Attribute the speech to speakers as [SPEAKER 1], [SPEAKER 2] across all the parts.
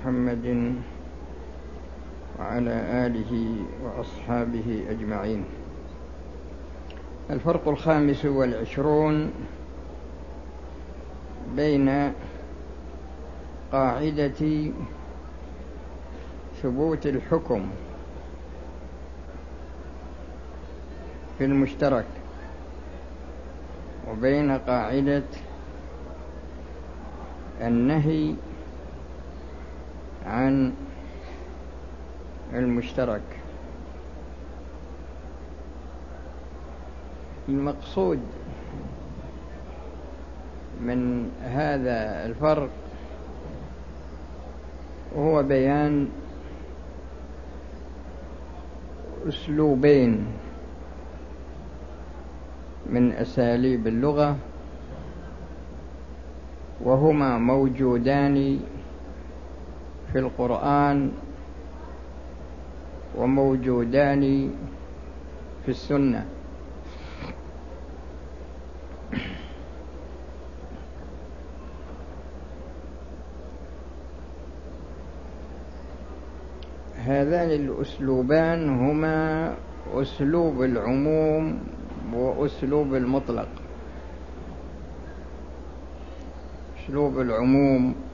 [SPEAKER 1] محمد وعلى آله وأصحابه أجمعين. الفرق الخامس والعشرون بين قاعدة ثبوت الحكم في المشترك وبين قاعدة النهي عن المشترك. المقصود من هذا الفرق وهو بيان أسلوبين من أساليب اللغة وهما موجودان في القرآن وموجودان في السنة. هذان الأسلوبان هما أسلوب العموم وأسلوب المطلق. أسلوب العموم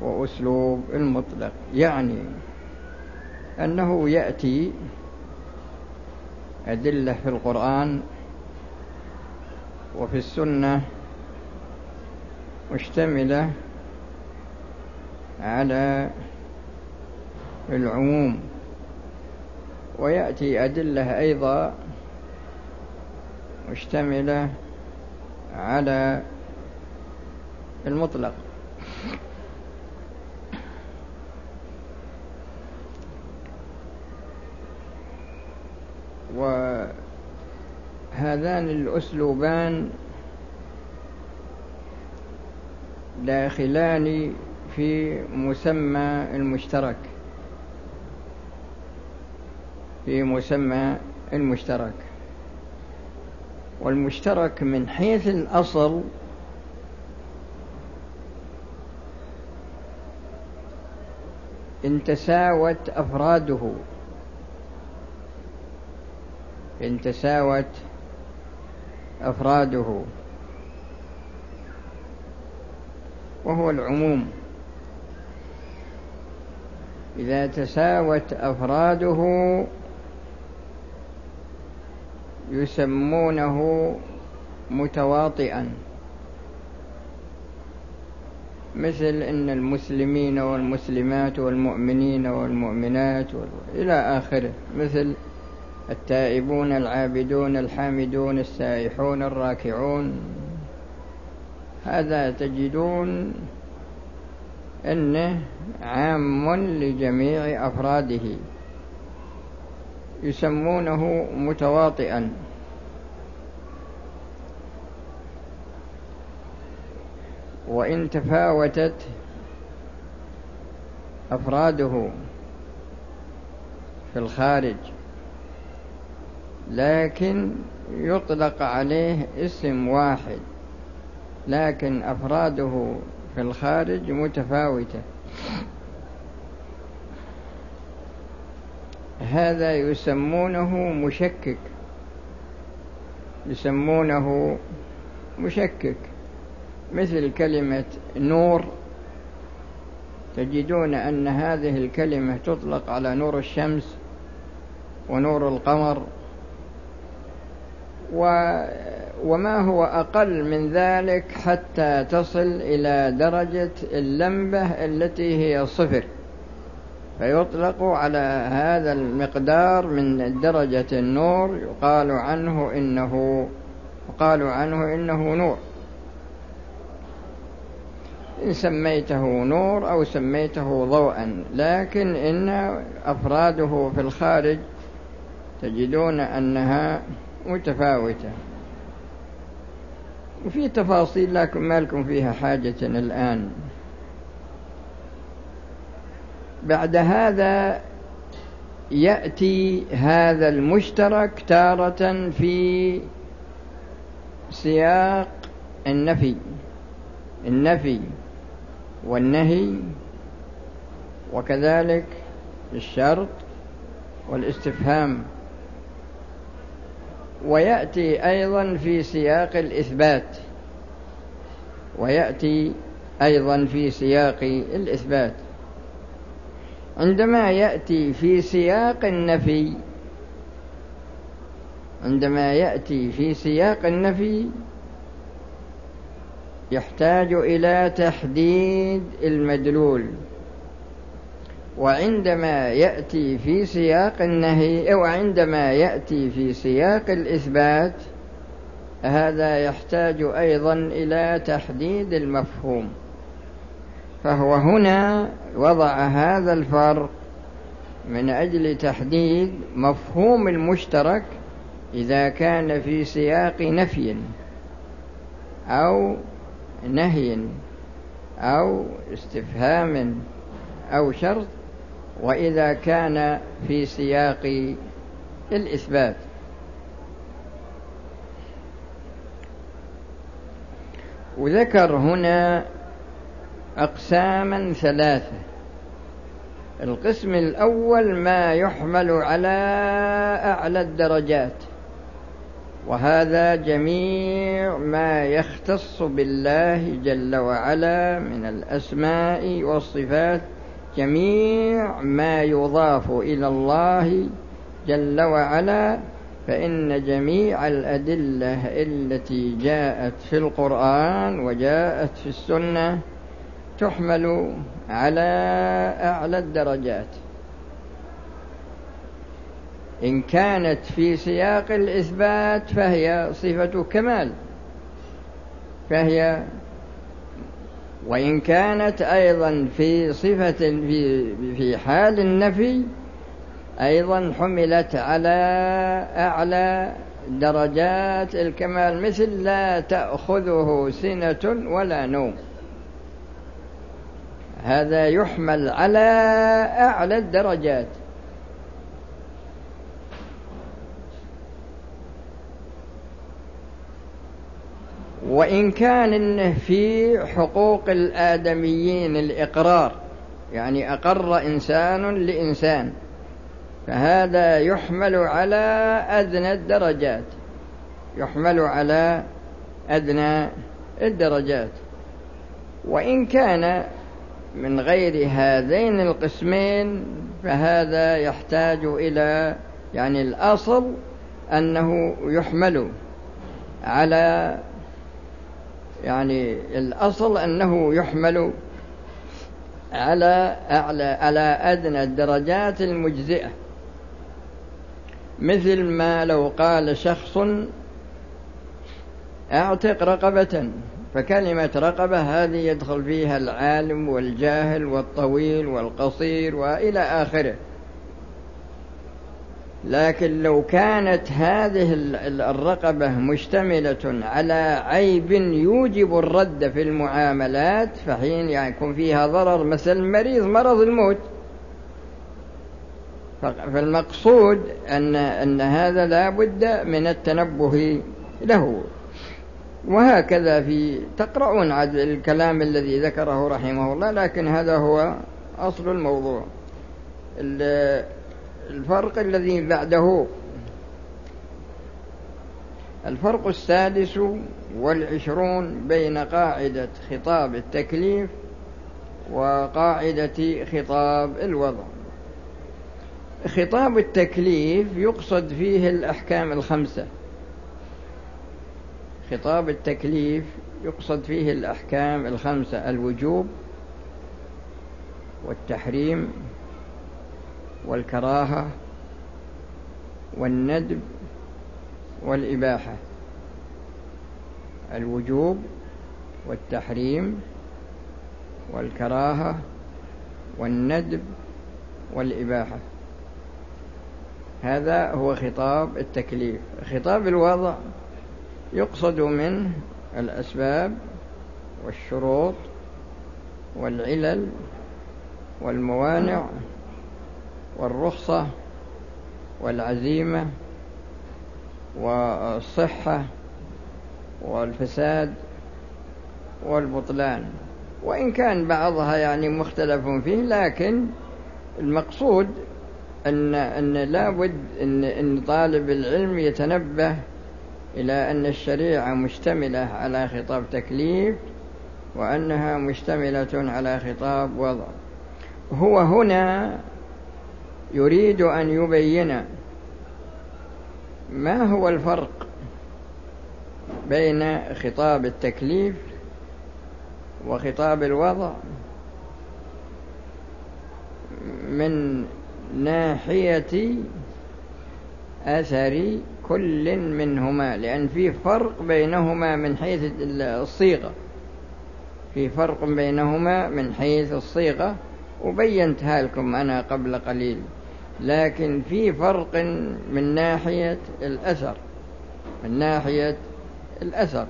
[SPEAKER 1] وأسلوب المطلق يعني أنه يأتي أدلة في القرآن وفي السنة مشتملة على العموم. ويأتي أدلة أيضا مشتملة على المطلق. وهذان الأسلوبان داخلان في مسمى المشترك. في مسمى المشترك. والمشترك من حيث الأصل إن تساوت أفراده. إن تساوت أفراده. وهو العموم. إذا تساوت أفراده يسمونه متواطئا. مثل إن المسلمين والمسلمات والمؤمنين والمؤمنات إلى آخره. مثل التائبون العابدون الحامدون السائحون الراكعون. هذا تجدون أنه عام لجميع أفراده. يسمونه متواطئا. وإن تفاوتت أفراده في الخارج. لكن يطلق عليه اسم واحد لكن أفراده في الخارج متفاوتة. هذا يسمونه مشكك. يسمونه مشكك. مثل كلمة نور تجدون أن هذه الكلمة تطلق على نور الشمس ونور القمر. و وما هو أقل من ذلك حتى تصل إلى درجة اللمبة التي هي صفر. فيطلق على هذا المقدار من درجة النور يقال عنه إنه يقال عنه إنه نور. إن سميته نور أو سميته ضوءا لكن إن أفراده في الخارج تجدون أنها متفاوتة. وفي تفاصيل لكن ما لكم فيها حاجة الآن. بعد هذا يأتي هذا المشترك تارة في سياق النفي. النفي والنهي وكذلك الشرط والاستفهام. ويأتي أيضا في سياق الإثبات. ويأتي أيضا في سياق الإثبات. عندما يأتي في سياق النفي عندما يأتي في سياق النفي يحتاج إلى تحديد المدلول. وعندما يأتي في سياق النهي أو عندما يأتي في سياق الإثبات هذا يحتاج أيضا إلى تحديد المفهوم. فهو هنا وضع هذا الفرق من أجل تحديد مفهوم المشترك إذا كان في سياق نفي أو نهي أو استفهام أو شرط. وإذا كان في سياق الإثبات. وذكر هنا أقساما ثلاثة. القسم الأول ما يحمل على أعلى الدرجات وهذا جميع ما يختص بالله جل وعلا من الأسماء والصفات جميع ما يضاف إلى الله جل وعلا فإن جميع الأدلة التي جاءت في القرآن وجاءت في السنة تحمل على أعلى الدرجات. إن كانت في سياق الإثبات فهي صفة كمال فهي وإن كانت أيضا في صفة في في حال النفي أيضا حملت على أعلى درجات الكمال مثل لا تأخذه سنة ولا نوم. هذا يحمل على أعلى الدرجات. وإن كان إنه في حقوق الآدميين الإقرار يعني أقر إنسان لإنسان فهذا يحمل على أدنى الدرجات يحمل على أدنى الدرجات. وإن كان من غير هذين القسمين فهذا يحتاج إلى يعني الأصل أنه يحمل على يعني الأصل أنه يحمل على أعلى على أدنى الدرجات المجزئة. مثل ما لو قال شخص أعتق رقبة فكلمة رقبة هذه يدخل فيها العالم والجاهل والطويل والقصير وإلى آخره. لكن لو كانت هذه الرقبة مشتملة على عيب يوجب الرد في المعاملات فحين يكون فيها ضرر مثل مريض مرض الموت. فالمقصود أن أن هذا لا بد من التنبه له. وهكذا في تقرؤون الكلام الذي ذكره رحمه الله لكن هذا هو أصل الموضوع. الفرق الذي بعده. الفرق السادس والعشرون بين قاعدة خطاب التكليف وقاعدة خطاب الوضع. خطاب التكليف يقصد فيه الأحكام الخمسة. خطاب التكليف يقصد فيه الأحكام الخمسة الوجوب والتحريم والكراهة والندب والإباحة. الوجوب والتحريم والكراهة والندب والإباحة. هذا هو خطاب التكليف. خطاب الوضع يقصد منه الأسباب والشروط والعلل والموانع والرخصة والعزيمة والصحة والفساد والبطلان. وإن كان بعضها يعني مختلف فيه لكن المقصود أن أن لابد أن أن طالب العلم يتنبه إلى أن الشريعة مشتملة على خطاب تكليف وأنها مشتملة على خطاب وضع. هو هنا يريد أن يبين ما هو الفرق بين خطاب التكليف وخطاب الوضع من ناحية أثر كل منهما لأن في فرق بينهما من حيث الصيغة. في فرق بينهما من حيث الصيغة وبينتها لكم أنا قبل قليل لكن في فرق من ناحية الأثر من ناحية الأثر.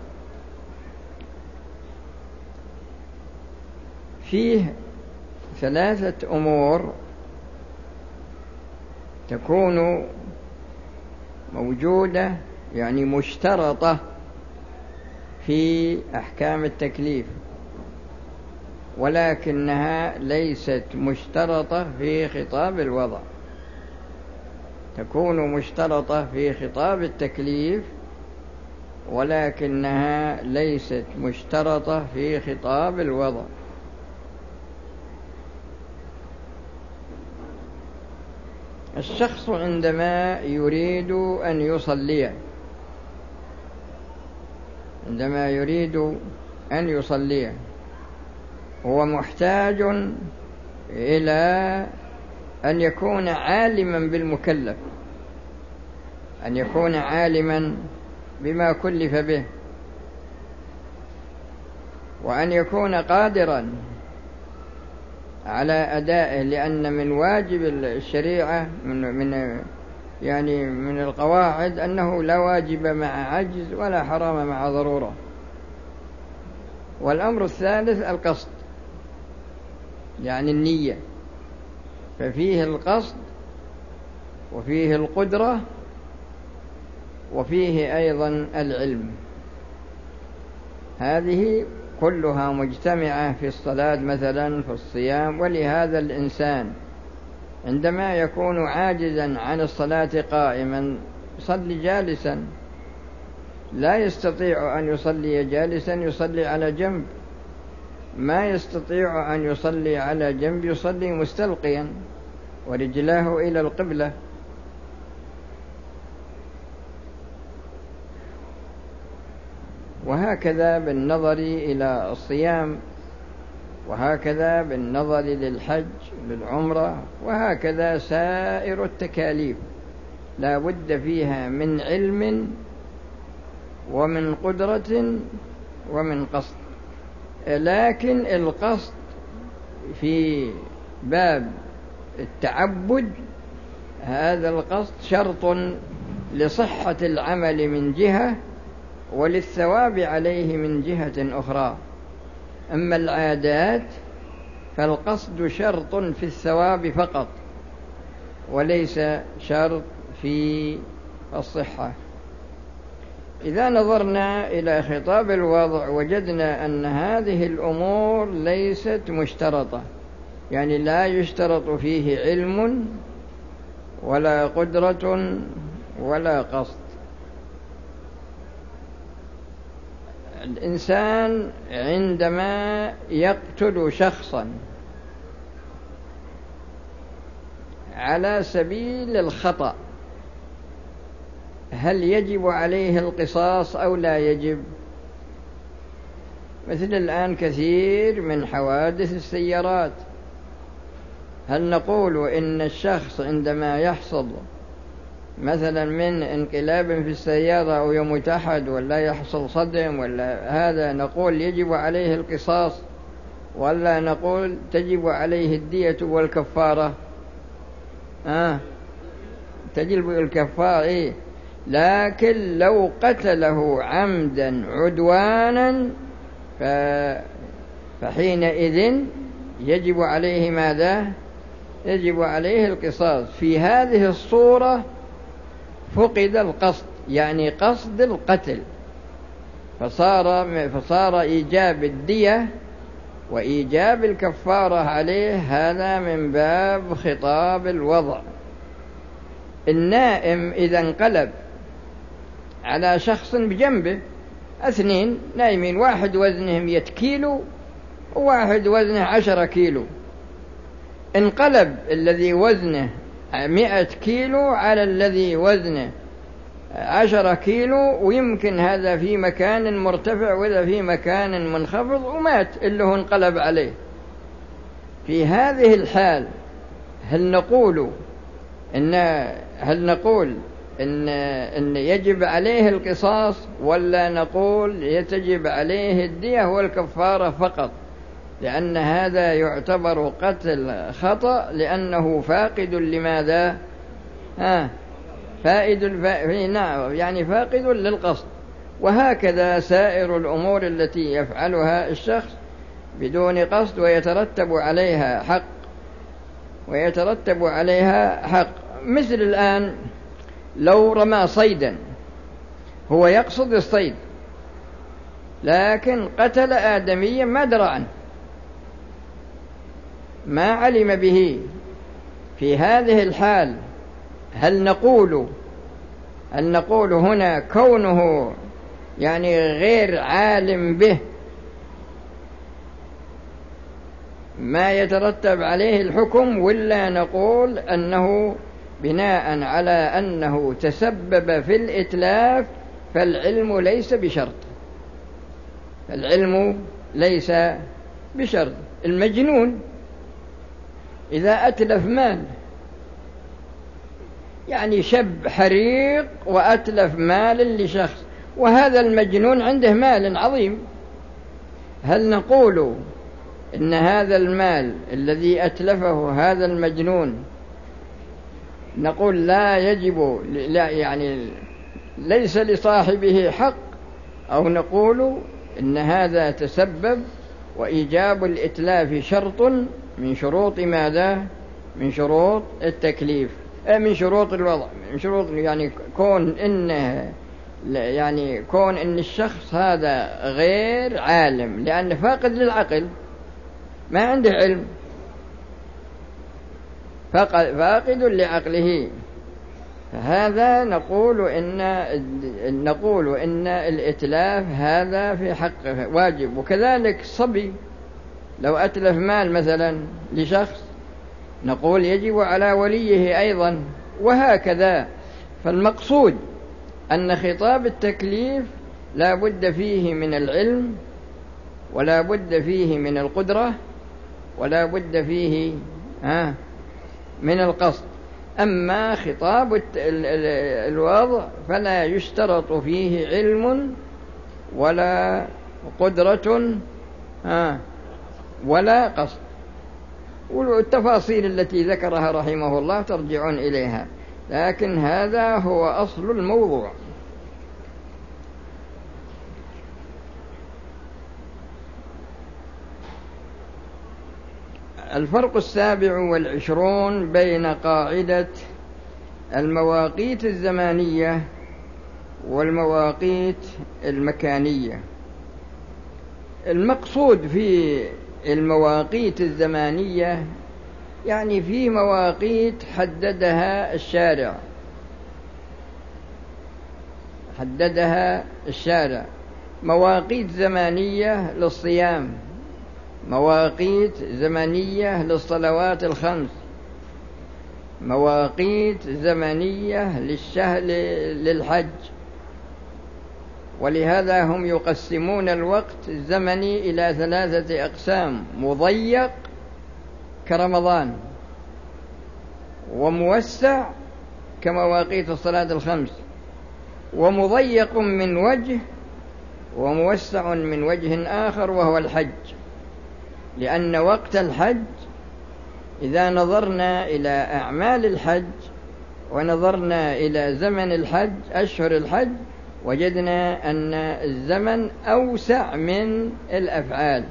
[SPEAKER 1] فيه ثلاثة أمور تكون موجودة يعني مشترطة في أحكام التكليف. ولكنها ليست مشترطة في خطاب الوضع. تكون مشترطة في خطاب التكليف ولكنها ليست مشترطة في خطاب الوضع. الشخص عندما يريد أن يصلي عندما يريد أن يصلي هو محتاج إلى أن يكون عالما بالمكلف أن يكون عالما بما كلف به وأن يكون قادرا على أدائه لأن من واجب الشريعة من من يعني من القواعد أنه لا واجب مع عجز ولا حرام مع ضرورة. والأمر الثالث القصد. يعني النية. ففيه القصد وفيه القدرة وفيه أيضا العلم. هذه كلها مجتمعة في الصلاة مثلا في الصيام. ولهذا الإنسان عندما يكون عاجزا عن الصلاة قائما يصلي جالسا. لا يستطيع أن يصلي جالسا يصلي على جنب. ما يستطيع أن يصلي على جنب يصلي مستلقيا ورجلاه إلى القبلة. وهكذا بالنظر إلى الصيام وهكذا بالنظر للحج للعمرة وهكذا سائر التكاليف. لا بد فيها من علم ومن قدرة ومن قصد. لكن القصد في باب التعبد هذا القصد شرط لصحة العمل من جهة وللثواب عليه من جهة أخرى. أما العادات فالقصد شرط في الثواب فقط وليس شرط في الصحة. إذا نظرنا إلى خطاب الوضع وجدنا أن هذه الأمور ليست مشترطة. يعني لا يشترط فيه علم ولا قدرة ولا قصد. الإنسان عندما يقتل شخصا على سبيل الخطأ هل يجب عليه القصاص أو لا يجب؟ مثل الآن كثير من حوادث السيارات. هل نقول إن الشخص عندما يحصل مثلا من انقلاب في السيارة أو يموت أحد ولا يحصل صدم ولا هذا نقول يجب عليه القصاص ولا نقول تجب عليه الدية والكفارة؟ آه. تجب الكفارة إيه. لكن لو قتله عمدا عدوانا ف... فحينئذ يجب عليه ماذا؟ يجب عليه القصاص. في هذه الصورة فقد القصد يعني قصد القتل. فصار فصار إيجاب الدية وإيجاب الكفارة عليه هذا من باب خطاب الوضع. النائم إذا انقلب على شخص بجنبه. اثنين نايمين واحد وزنه مئة كيلو وواحد وزنه عشرة كيلو. انقلب الذي وزنه مئة كيلو على الذي وزنه عشرة كيلو ويمكن هذا في مكان مرتفع وإذا في مكان منخفض ومات اللي هو انقلب عليه. في هذه الحال هل نقول إن هل نقول إن إن يجب عليه القصاص ولا نقول يتجب عليه الدية والكفارة فقط لأن هذا يعتبر قتل خطأ لأنه فاقد لماذا؟ ها فائد نعم يعني فاقد للقصد وهكذا سائر الأمور التي يفعلها الشخص بدون قصد ويترتب عليها حق ويترتب عليها حق مثل الآن لو رمى صيدا هو يقصد الصيد لكن قتل آدميا ما درى عنه. ما علم به في هذه الحال هل نقول هل نقول هنا كونه يعني غير عالم به؟ ما يترتب عليه الحكم ولا نقول أنه بناء على أنه تسبب في الإتلاف فالعلم ليس بشرط. العلم ليس بشرط. المجنون إذا أتلف مال يعني شب حريق وأتلف مال لشخص وهذا المجنون عنده مال عظيم. هل نقول إن هذا المال الذي أتلفه هذا المجنون نقول لا يجب لا يعني ليس لصاحبه حق أو نقول إن هذا تسبب وإيجاب الإتلاف شرط من شروط ماذا؟ من شروط التكليف. إيه، من شروط الوضع. من شروط يعني كون إنه يعني كون إن الشخص هذا غير عالم لأنه فاقد للعقل. ما عنده علم. فاقد لعقله. هذا نقول إن نقول إن الإتلاف هذا في حقه واجب. وكذلك الصبي لو أتلف مال مثلا لشخص نقول يجب على وليه أيضا. وهكذا. فالمقصود أن خطاب التكليف لا بد فيه من العلم ولا بد فيه من القدرة ولا بد فيه من القصد. أما خطاب الوضع فلا يشترط فيه علم ولا قدرة ولا قصد. والتفاصيل التي ذكرها رحمه الله ترجعون إليها. لكن هذا هو أصل الموضوع. الفرق السابع والعشرون بين قاعدة المواقيت الزمانية والمواقيت المكانية. المقصود في المواقيت الزمانية يعني في مواقيت حددها الشارع. حددها الشارع. مواقيت زمانية للصيام. مواقيت زمنية للصلوات الخمس. مواقيت زمنية للشهر للحج. ولهذا هم يقسمون الوقت الزمني إلى ثلاثة أقسام مضيق كرمضان وموسع كمواقيت الصلاة الخمس. ومضيق من وجه وموسع من وجه آخر وهو الحج. لأن وقت الحج إذا نظرنا إلى أعمال الحج ونظرنا إلى زمن الحج أشهر الحج وجدنا أن الزمن أوسع من الأفعال.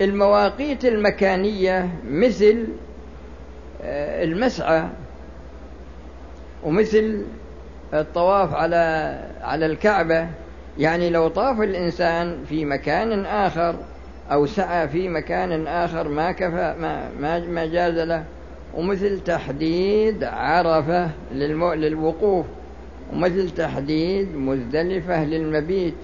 [SPEAKER 1] المواقيت المكانية مثل آه، المسعى ومثل الطواف على على الكعبة. يعني لو طاف الإنسان في مكان آخر أو سعى في مكان آخر ما كفى ما ما, جاز له. ومثل تحديد عرفة للوقوف. ومثل تحديد مزدلفة للمبيت.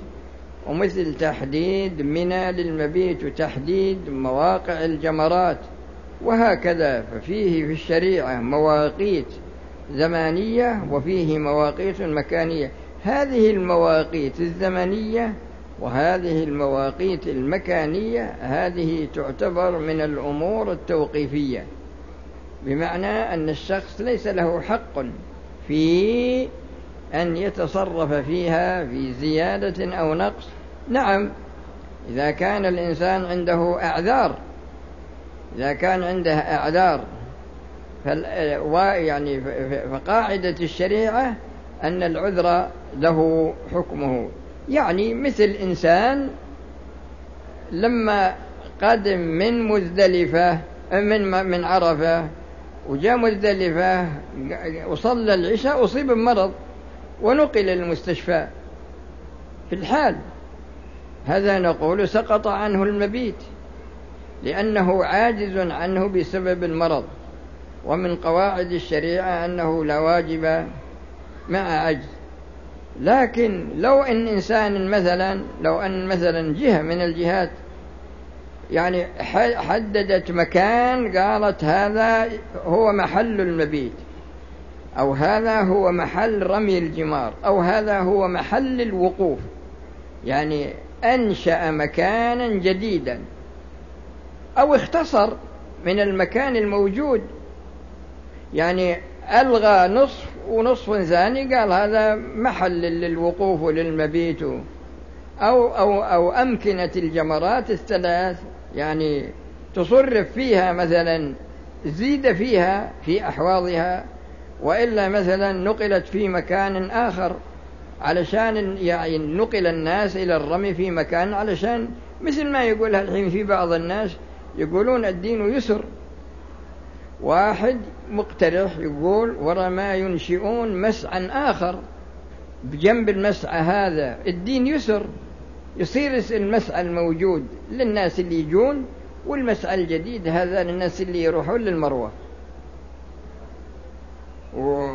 [SPEAKER 1] ومثل تحديد منى للمبيت. وتحديد مواقع الجمرات. وهكذا ففيه في الشريعة مواقيت زمانية وفيه مواقيت مكانية. هذه المواقيت الزمنية وهذه المواقيت المكانية هذه تعتبر من الأمور التوقيفية بمعنى أن الشخص ليس له حق في أن يتصرف فيها في زيادة أو نقص. نعم إذا كان الإنسان عنده أعذار إذا كان عنده أعذار يعني فقاعدة الشريعة أن العذر له حكمه. يعني مثل إنسان لما قدم من مزدلفة من من عرفة وجاء مزدلفة وصلى العشاء أصيب بمرض ونقل للمستشفى. في الحال هذا نقول سقط عنه المبيت لأنه عاجز عنه بسبب المرض ومن قواعد الشريعة أنه لا واجب مع عجز. لكن لو أن إنسان مثلا لو أن مثلا جهة من الجهات يعني حددت مكان قالت هذا هو محل المبيت أو هذا هو محل رمي الجمار أو هذا هو محل الوقوف. يعني أنشأ مكانا جديدا أو اختصر من المكان الموجود. يعني ألغى نصف ونصف ثاني قال هذا محل للوقوف وللمبيت أو, أو, أو أمكنة الجمرات الثلاث. يعني تصرف فيها مثلا زيد فيها في أحواضها وإلا مثلا نقلت في مكان آخر علشان يعني نقل الناس إلى الرمي في مكان علشان مثل ما يقولها الحين في بعض الناس يقولون الدين يسر. واحد مقترح يقول ورا ما ينشئون مسعى آخر بجنب المسعى هذا الدين يسر يصير المسعى الموجود للناس اللي يجون والمسعى الجديد هذا للناس اللي يروحون للمروة. و...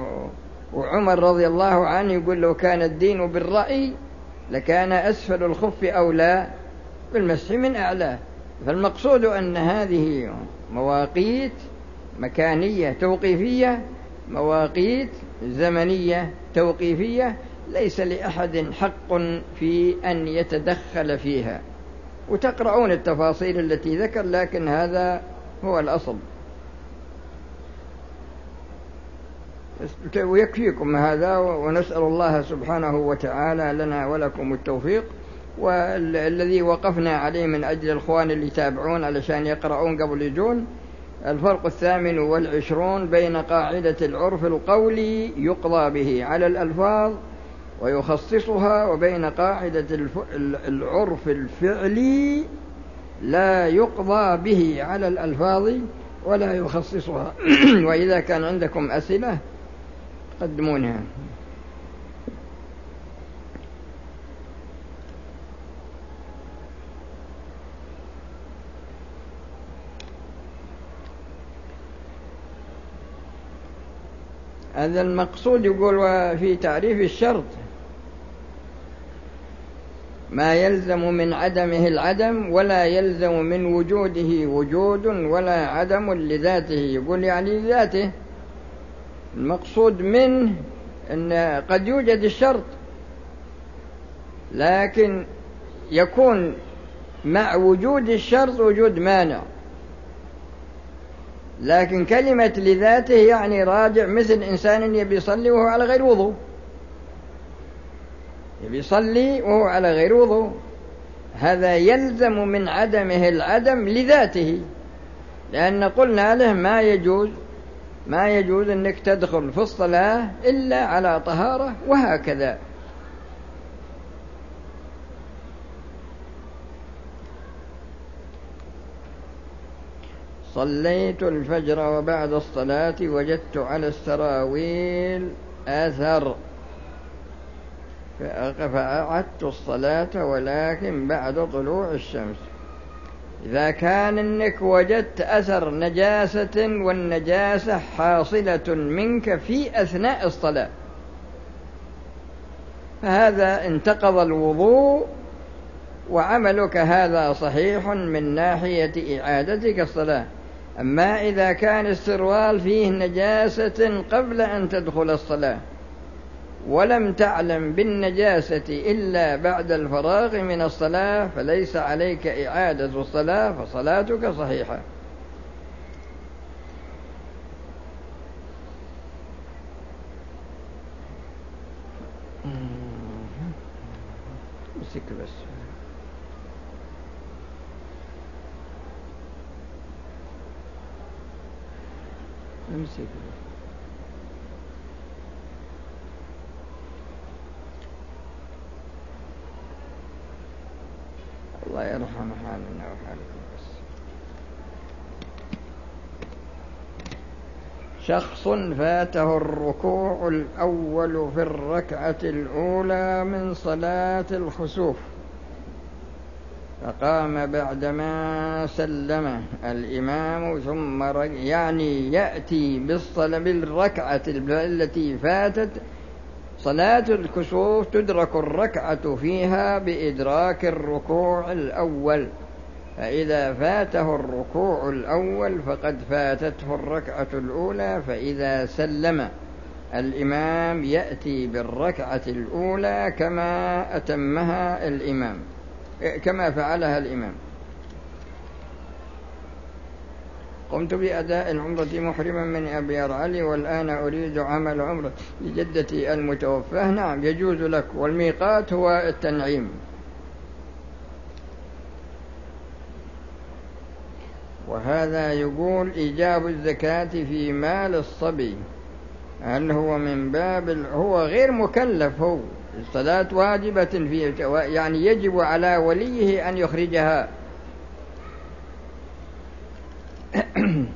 [SPEAKER 1] وعمر رضي الله عنه يقول لو كان الدين بالرأي لكان أسفل الخف أولى بالمسح من أعلاه فالمقصود أن هذه مواقيت مكانية توقيفية مواقيت زمنية توقيفية ليس لأحد حق في أن يتدخل فيها. وتقرؤون التفاصيل التي ذكر لكن هذا هو الأصل. ويكفيكم هذا ونسأل الله سبحانه وتعالى لنا ولكم التوفيق. والذي وقفنا عليه من أجل الإخوان اللي يتابعون علشان يقرؤون قبل يجون. الفرق الثامن والعشرون بين قاعدة العرف القولي يقضى به على الألفاظ ويخصصها وبين قاعدة العرف الفعلي لا يقضى به على الألفاظ ولا يخصصها. وإذا كان عندكم أسئلة قدمونها هذا المقصود يقول في تعريف الشرط. ما يلزم من عدمه العدم ولا يلزم من وجوده وجود ولا عدم لذاته. يقول يعني لذاته المقصود منه أن قد يوجد الشرط. لكن يكون مع وجود الشرط وجود مانع. لكن كلمة لذاته يعني راجع مثل إنسان يبي يصلي وهو على غير وضوء. يبي يصلي وهو على غير وضوء. هذا يلزم من عدمه العدم لذاته. لأن قلنا له ما يجوز ما يجوز أنك تدخل في الصلاة إلا على طهارة وهكذا. صليت الفجر وبعد الصلاة وجدت على السراويل أثر. فأعدت الصلاة ولكن بعد طلوع الشمس. إذا كان إنك وجدت أثر نجاسة والنجاسة حاصلة منك في أثناء الصلاة. فهذا انتقض الوضوء وعملك هذا صحيح من ناحية إعادتك الصلاة. أما إذا كان السروال فيه نجاسة قبل أن تدخل الصلاة ولم تعلم بالنجاسة إلا بعد الفراغ من الصلاة فليس عليك إعادة الصلاة فصلاتك صحيحة. بس. بس الله يرحم حالنا وحالكم. بس شخص فاته الركوع الأول في الركعة الأولى من صلاة الخسوف. فقام بعدما سلم الإمام ثم يعني يأتي بالركعة التي فاتت. صلاة الكسوف تدرك الركعة فيها بإدراك الركوع الأول. فإذا فاته الركوع الأول فقد فاتته الركعة الأولى. فإذا سلم الإمام يأتي بالركعة الأولى كما أتمها الإمام. كما فعلها الإمام. قمت بأداء العمرة محرما من أبيار علي والآن أريد عمل عمرة لجدتي المتوفاة. نعم يجوز لك والميقات هو التنعيم. وهذا يقول إيجاب الزكاة في مال الصبي هل هو من باب هو غير مكلف هو. الصلاة واجبة فيه يعني يجب على وليه أن يخرجها.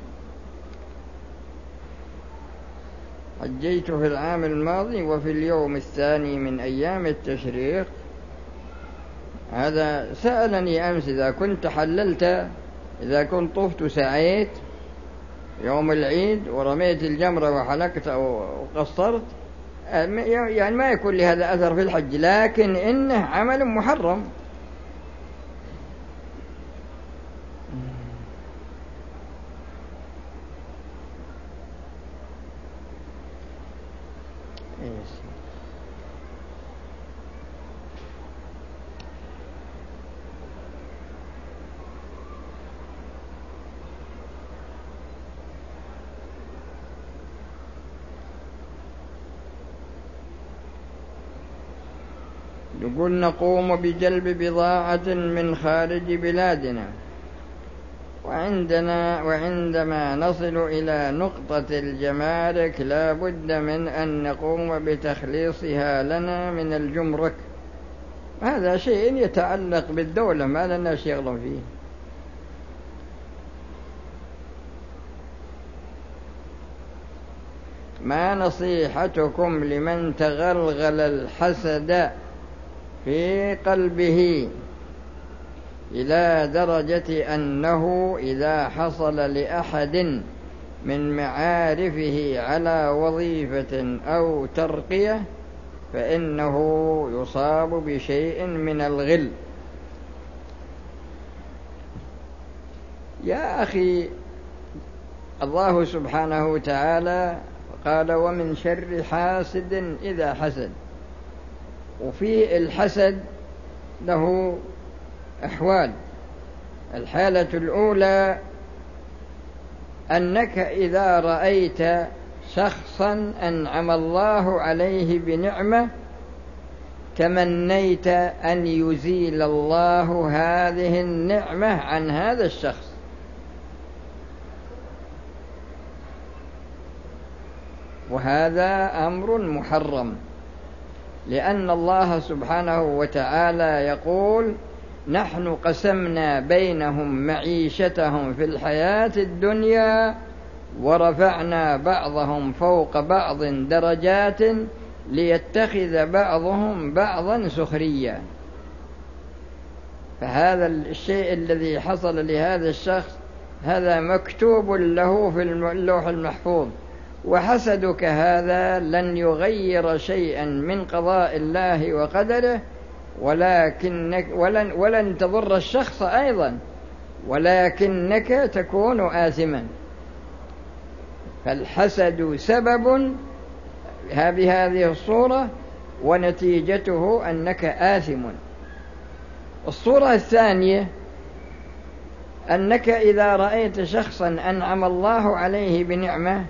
[SPEAKER 1] حجيت في العام الماضي وفي اليوم الثاني من أيام التشريق. هذا سألني أمس إذا كنت حللت إذا كنت طفت سعيت يوم العيد ورميت الجمرة وحلقت أو قصرت يعني ما يكون لهذا أثر في الحج لكن إنه عمل محرم. يقول نقوم بجلب بضاعة من خارج بلادنا. وعندنا وعندما نصل إلى نقطة الجمارك لا بد من أن نقوم بتخليصها لنا من الجمرك. هذا شيء يتعلق بالدولة ما لنا شغل فيه. ما نصيحتكم لمن تغلغل الحسد؟ في قلبه إلى درجة أنه إذا حصل لأحد من معارفه على وظيفة أو ترقية فإنه يصاب بشيء من الغل. يا أخي الله سبحانه وتعالى قال ومن شر حاسد إذا حسد. وفي الحسد له أحوال. الحالة الأولى أنك إذا رأيت شخصا أنعم الله عليه بنعمة تمنيت أن يزيل الله هذه النعمة عن هذا الشخص. وهذا أمر محرم. لأن الله سبحانه وتعالى يقول نحن قسمنا بينهم معيشتهم في الحياة الدنيا ورفعنا بعضهم فوق بعض درجات ليتخذ بعضهم بعضا سخريا. فهذا الشيء الذي حصل لهذا الشخص هذا مكتوب له في اللوح المحفوظ. وحسدك هذا لن يغير شيئا من قضاء الله وقدره ولكنك ولن ولن تضر الشخص أيضا ولكنك تكون آثما. فالحسد سبب بهذه الصورة ونتيجته أنك آثم. الصورة الثانية أنك إذا رأيت شخصا أنعم الله عليه بنعمة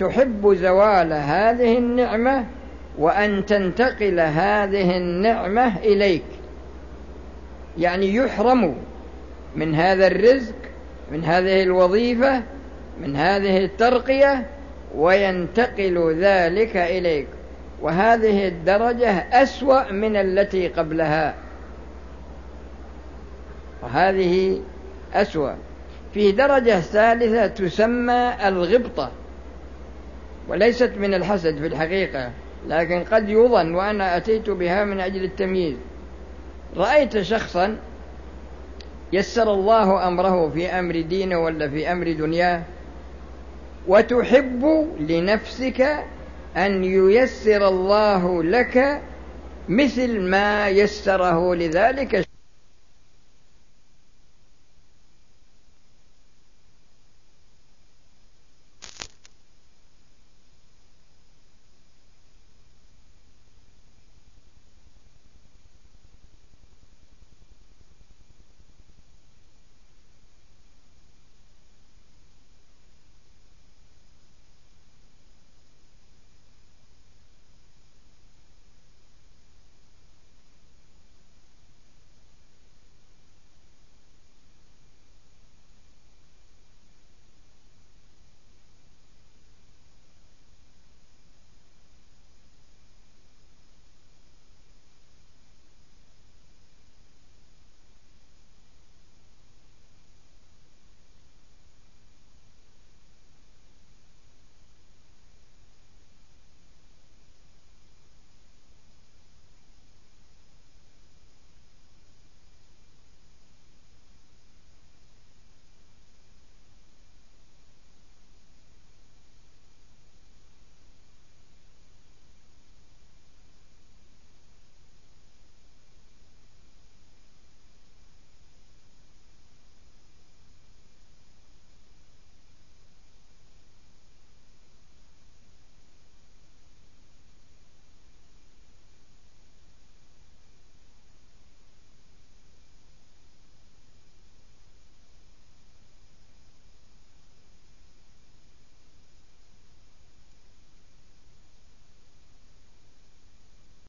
[SPEAKER 1] تحب زوال هذه النعمة وأن تنتقل هذه النعمة إليك. يعني يحرم من هذا الرزق من هذه الوظيفة من هذه الترقية وينتقل ذلك إليك. وهذه الدرجة أسوأ من التي قبلها. وهذه أسوأ. في درجة ثالثة تسمى الغبطة. وليست من الحسد في الحقيقة لكن قد يظن وأنا أتيت بها من أجل التمييز. رأيت شخصا يسر الله أمره في أمر دينه ولا في أمر دنياه وتحب لنفسك أن ييسر الله لك مثل ما يسره لذلك